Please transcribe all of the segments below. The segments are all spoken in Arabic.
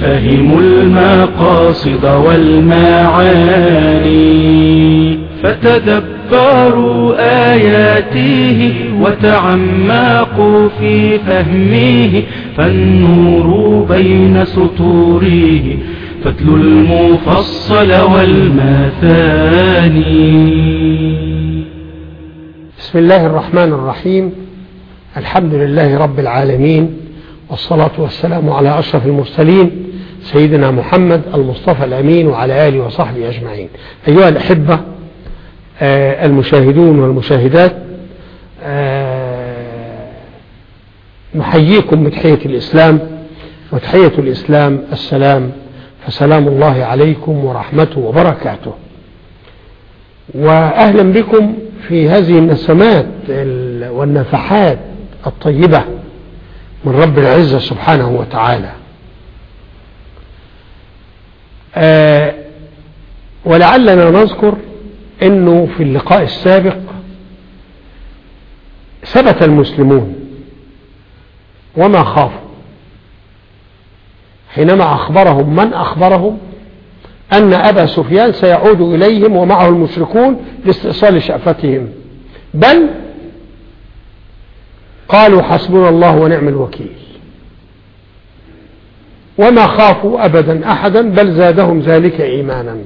فهموا المقاصد والمعاني. فتدبروا آياته وتعمقوا في فهمه فالنور بين سطوره فاتلوا المفصل والمثاني. بسم الله الرحمن الرحيم. الحمد لله رب العالمين. والصلاة والسلام على أشرف المرسلين سيدنا محمد المصطفى الأمين وعلى آله وصحبه أجمعين. أيها الأحبة آه المشاهدون والمشاهدات آه نحييكم بتحية الإسلام وتحية الإسلام السلام فسلام الله عليكم ورحمته وبركاته. وأهلا بكم في هذه النسمات والنفحات الطيبة من رب العزة سبحانه وتعالى. آه ولعلنا نذكر إنه في اللقاء السابق ثبت المسلمون وما خافوا. حينما أخبرهم من أخبرهم؟ أن أبا سفيان سيعود إليهم ومعه المشركون لاستئصال شأفتهم. بل قالوا حسبنا الله ونعم الوكيل. وما خافوا أبدا أحدا بل زادهم ذلك إيمانا.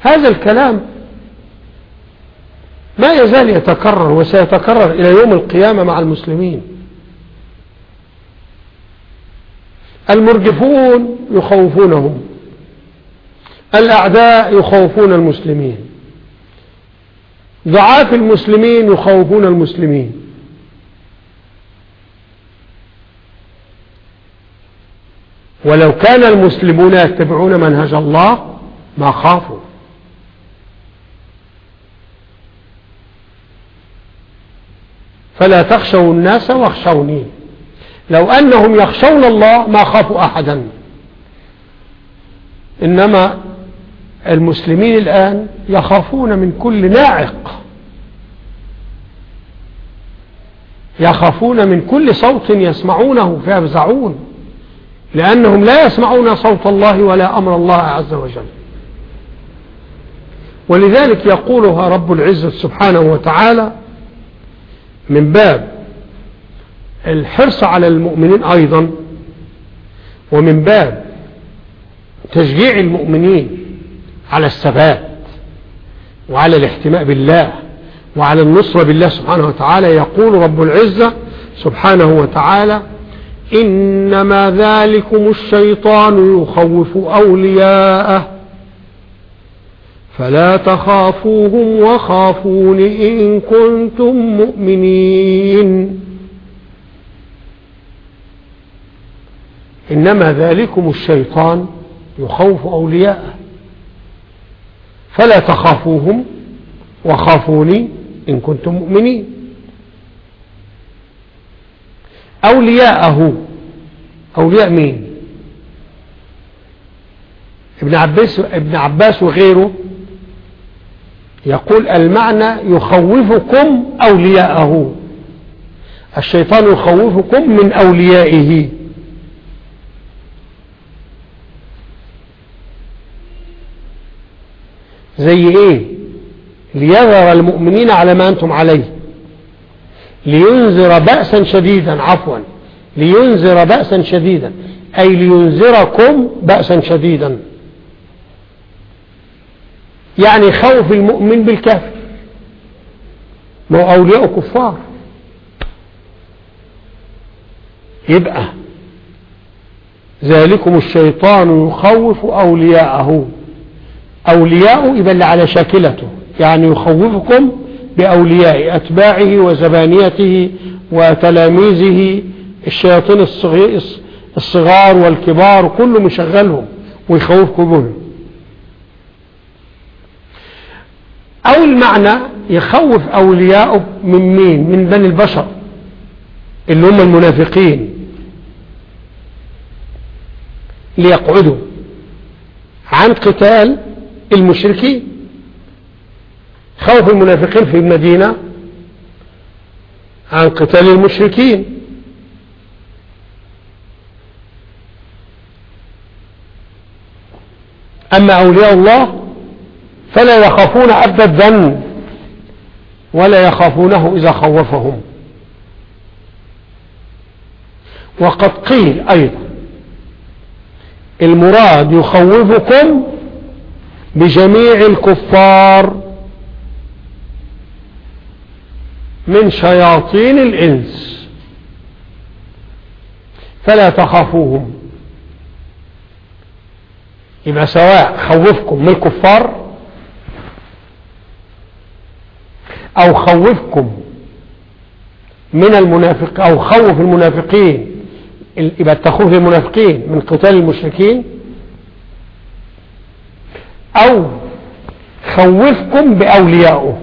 هذا الكلام ما يزال يتكرر وسيتكرر إلى يوم القيامة مع المسلمين. المرجفون يخوفونهم الأعداء يخوفون المسلمين. ضعاف المسلمين يخوفون المسلمين. ولو كان المسلمون يتبعون منهج الله ما خافوا. فلا تخشوا الناس واخشوني. لو أنهم يخشون الله ما خافوا أحدا. إنما المسلمين الآن يخافون من كل ناعق. يخافون من كل صوت يسمعونه فيفزعون لأنهم لا يسمعون صوت الله ولا أمر الله عز وجل. ولذلك يقولها رب العزة سبحانه وتعالى من باب الحرص على المؤمنين أيضا ومن باب تشجيع المؤمنين على الثبات وعلى الاحتماء بالله وعلى النصرة بالله سبحانه وتعالى. يقول رب العزة سبحانه وتعالى إنما ذلكم الشيطان يخوف أولياءه فلا تخافوهم وخافون إن كنتم مؤمنين. إنما ذلكم الشيطان يخوف أولياءه. فلا تخافوهم وخافوني إن كنتم مؤمنين. أولياءه أولياء مين؟ ابن عباس, ابن عباس وغيره. يقول المعنى يخوفكم أولياءه. الشيطان يخوفكم من أوليائه. زي إيه؟ ليذر المؤمنين على ما أنتم عليه. لينذر بأسا شديدا عفوا. لينذر بأسا شديدا. أي لينذركم بأسا شديدا. يعني خوف المؤمن بالكافر ما هو أولياء كفار. يبقى ذلكم الشيطان يخوف أولياءه. أولياء يبقى اللي على شاكلته. يعني يخوفكم بأولياء أتباعه وزبانيته وتلاميذه الشياطين الصغار والكبار كله مشغلهم ويخوفكم بهم أو المعنى يخوف أولياءه من مين؟ من بني البشر اللي هم المنافقين. ليقعدوا عن قتال المشركين خوف المنافقين في المدينة عن قتال المشركين. أما أولياء الله فلا يخافون أبدا الذنب ولا يخافونه إذا خوفهم. وقد قيل أيضا المراد يخوفكم بجميع الكفار من شياطين الإنس. فلا تخافوهم. يبقى سواء خوفكم من الكفار أو خوفكم من المنافق أو خوف المنافقين. يبقى التخوف المنافقين من قتال المشركين. أو خوفكم بأوليائه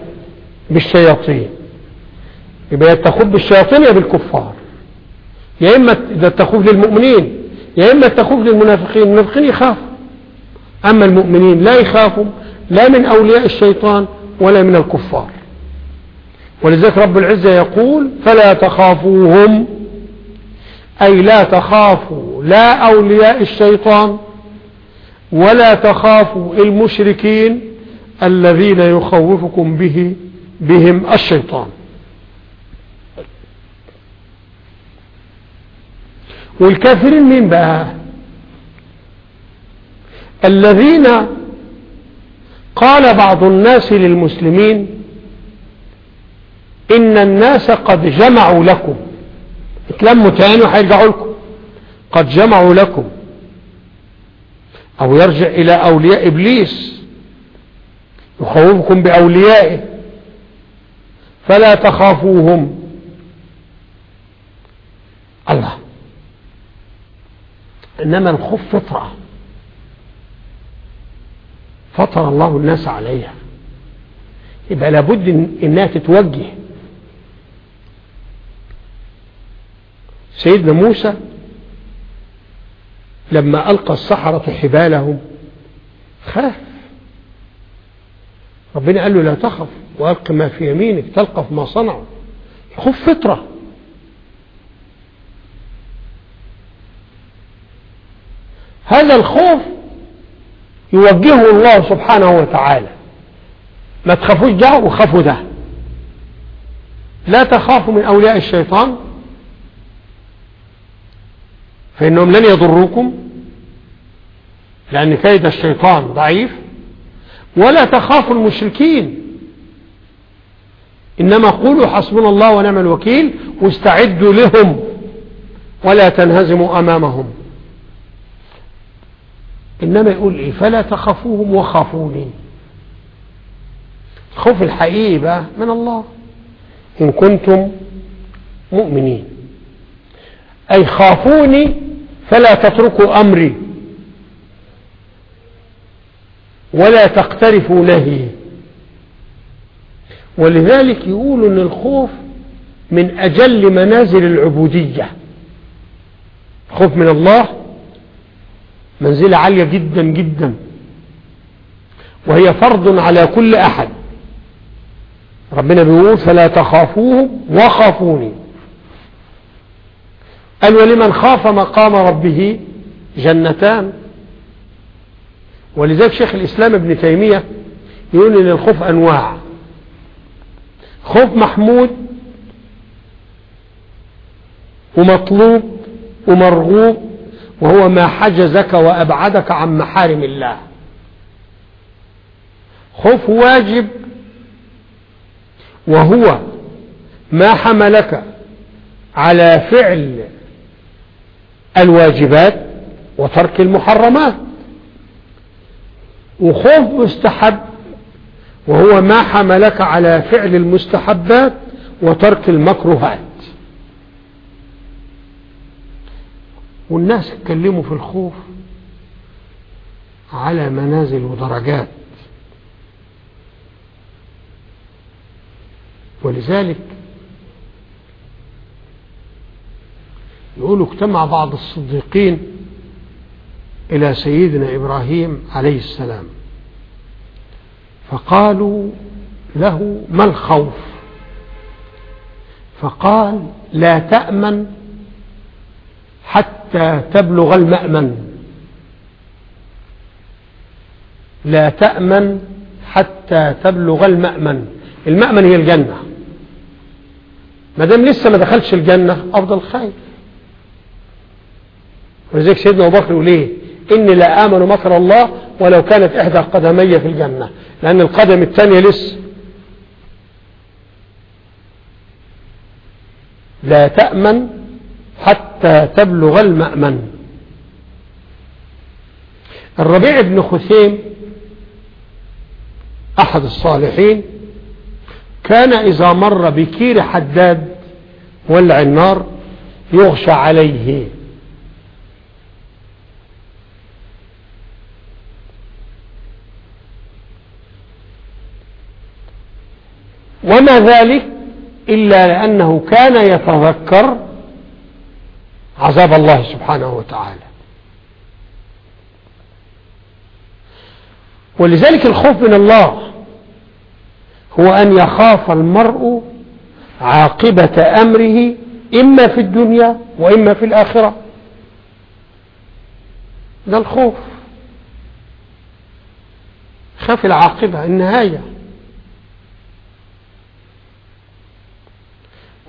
بالشياطين. يبقى التخوف بالشياطين يا بالكفار. يا إما إذا التخوف للمؤمنين يا إما التخوف للمنافقين. المنافقين يخافوا. أما المؤمنين لا يخافوا لا من أولياء الشيطان ولا من الكفار. ولذلك رب العزة يقول فلا تخافوهم. أي لا تخافوا لا أولياء الشيطان ولا تخافوا المشركين الذين يخوفكم به بهم الشيطان. والكافرين مين بقى؟ الذين قال بعض الناس للمسلمين إن الناس قد جمعوا لكم. اتلموا تاني وهيرجعوا لكم. قد جمعوا لكم. أو يرجع إلى أولياء إبليس يخوفكم بأوليائه فلا تخافوهم. الله. إنما الخوف فطرة. فطر الله الناس عليها. يبقى لابد إنها تتوجه. سيدنا موسى لما ألقى السحرة حبالهم خاف. ربنا قال له لا تخف وألق ما في يمينك تلقف ما صنعوا. خوف فطرة. هذا الخوف يوجهه الله سبحانه وتعالى. ما تخافوش ده وخافوا ده. لا تخافوا من أولياء الشيطان. فإنهم لن يضروكم لأن كيد الشيطان ضعيف. ولا تخافوا المشركين. إنما قولوا حسبنا الله ونعم الوكيل واستعدوا لهم ولا تنهزموا أمامهم. إنما يقول إيه؟ فلا تخافوهم وخافوني. الخوف الحقيقي بقى من الله. إن كنتم مؤمنين. أي خافوني فلا تتركوا أمري. ولا تقترفوا نهي. ولذلك يقول أن الخوف من أجل منازل العبودية. خوف من الله منزلة عالية جدا جدا. وهي فرض على كل أحد. ربنا بيقول فلا تخافوهم وخافوني. قال ولمن خاف مقام ربه جنتان. ولذلك شيخ الإسلام ابن تيمية يقول إن الخوف أنواع. خوف محمود ومطلوب ومرغوب وهو ما حجزك وأبعدك عن محارم الله. خوف واجب وهو ما حملك على فعل الواجبات وترك المحرمات. وخوف مستحب وهو ما حملك على فعل المستحبات وترك المكروهات. والناس اتكلموا في الخوف على منازل ودرجات. ولذلك يقولوا اجتمع بعض الصديقين إلى سيدنا إبراهيم عليه السلام. فقالوا له ما الخوف؟ فقال لا تأمن حتى تبلغ المأمن. لا تأمن حتى تبلغ المأمن. المأمن هي الجنة. ما دام لسه ما دخلش الجنة أفضل خير. ولذلك سيدنا أبو بكر يقول إيه؟ إني لا آمن مكر الله ولو كانت إحدى قدمي في الجنة. لأن القدم الثانية لسه لا تأمن حتى تبلغ المأمن. الربيع بن خثيم أحد الصالحين كان إذا مر بكير حداد ولع النار يغشى عليه. وما ذلك إلا لأنه كان يتذكر عذاب الله سبحانه وتعالى. ولذلك الخوف من الله هو أن يخاف المرء عاقبة أمره إما في الدنيا وإما في الآخرة. ده الخوف. خاف العاقبة النهاية.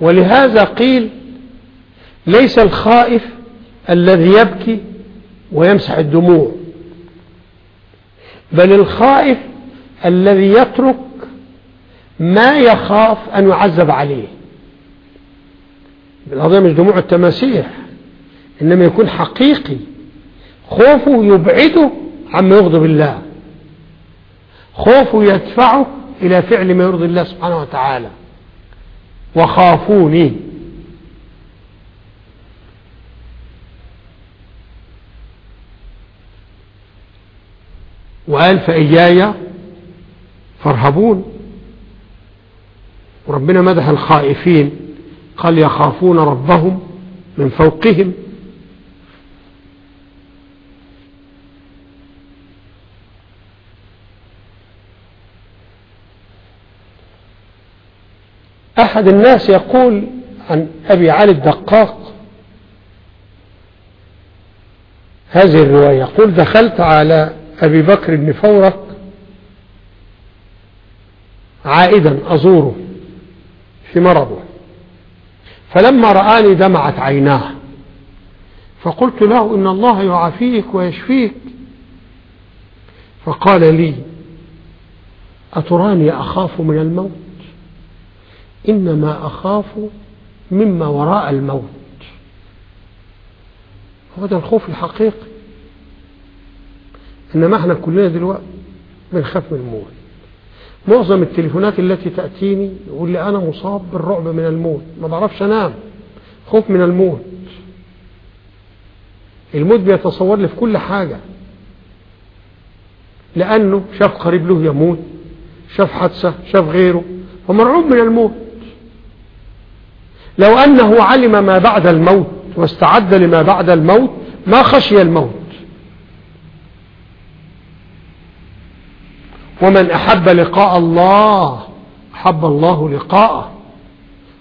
ولهذا قيل ليس الخائف الذي يبكي ويمسح الدموع بل الخائف الذي يترك ما يخاف أن يعذب عليه. القضية مش دموع التماسيح إنما يكون حقيقي خوفه يبعده عما يغضب الله خوفه يدفعه إلى فعل ما يرضي الله سبحانه وتعالى. وخافوني. وقال فإياي فارهبون. وربنا مدح الخائفين. قال يخافون ربهم من فوقهم. أحد الناس يقول عن أبي علي الدقاق هذه الرواية يقول دخلت على أبي بكر بن فورك عائدا أزوره في مرضه فلما رآني دمعت عيناه فقلت له إن الله يعافيك ويشفيك. فقال لي أتراني أخاف من الموت؟ إنما أخاف مما وراء الموت. هذا الخوف الحقيقي. إنما إحنا كلنا دلوقتي بنخاف من الموت. معظم التليفونات التي تأتيني يقول لي أنا مصاب بالرعب من الموت. ما بعرفش أنام. خوف من الموت. الموت بيتصور لي في كل حاجة. لأنه شاف قريب له يموت شاف حادثة شاف غيره. فمرعوب من الموت. لو أنه علم ما بعد الموت واستعد لما بعد الموت ما خشي الموت. ومن أحب لقاء الله أحب الله لقاءه.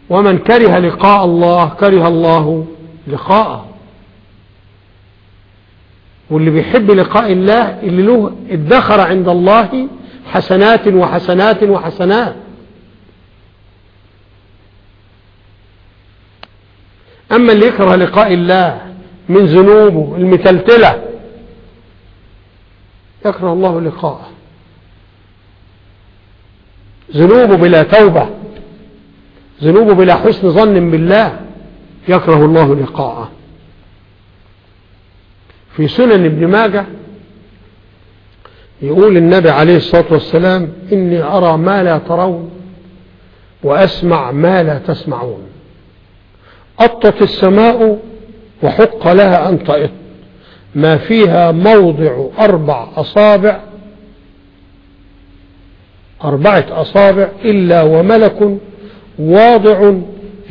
ومن كره لقاء الله كره الله لقاءه. واللي بيحب لقاء الله اللي له ادخر عند الله حسنات وحسنات وحسنات. أما اللي يكره لقاء الله من ذنوبه المتلتلة يكره الله لقاءه. ذنوبه بلا توبة ذنوبه بلا حسن ظن بالله يكره الله لقاءه. في سنن ابن ماجه يقول النبي عليه الصلاة والسلام إني أرى ما لا ترون وأسمع ما لا تسمعون. أطت السماء وحق لها أن تأط ما فيها موضع أربع أصابع أربعة أصابع إلا وملك واضع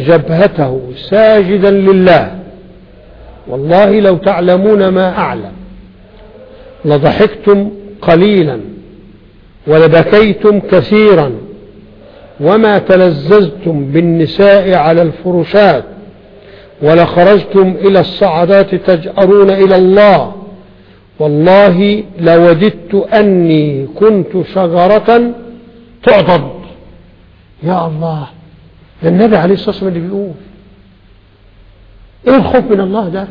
جبهته ساجدا لله. والله لو تعلمون ما أعلم. لضحكتم قليلا ولبكيتم كثيرا وما تلززتم بالنساء على الفرشات ولخرجتم إلى الصعدات تجأرون إلى الله. والله لوددت أني كنت شجرة تعضد. يا الله ده النبي عليه الصلاة والسلام اللي بيقول. إيه الخوف من الله ده؟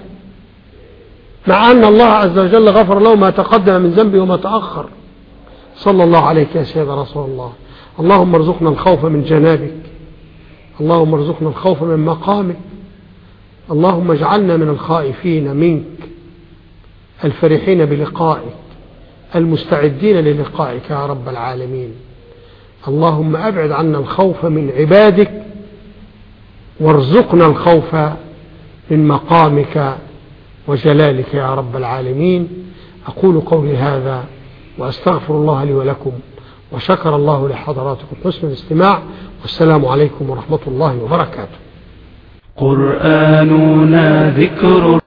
مع أن الله عز وجل غفر له ما تقدم من ذنبه وما تأخر. صلى الله عليك يا سيد رسول الله. اللهم ارزقنا الخوف من جنابك. اللهم ارزقنا الخوف من مقامك. اللهم اجعلنا من الخائفين منك الفرحين بلقائك المستعدين للقائك يا رب العالمين. اللهم أبعد عنا الخوف من عبادك وارزقنا الخوف من مقامك وجلالك يا رب العالمين. أقول قولي هذا وأستغفر الله لي ولكم وشكر الله لحضراتكم حسن الاستماع والسلام عليكم ورحمة الله وبركاته. قرآننا ذكر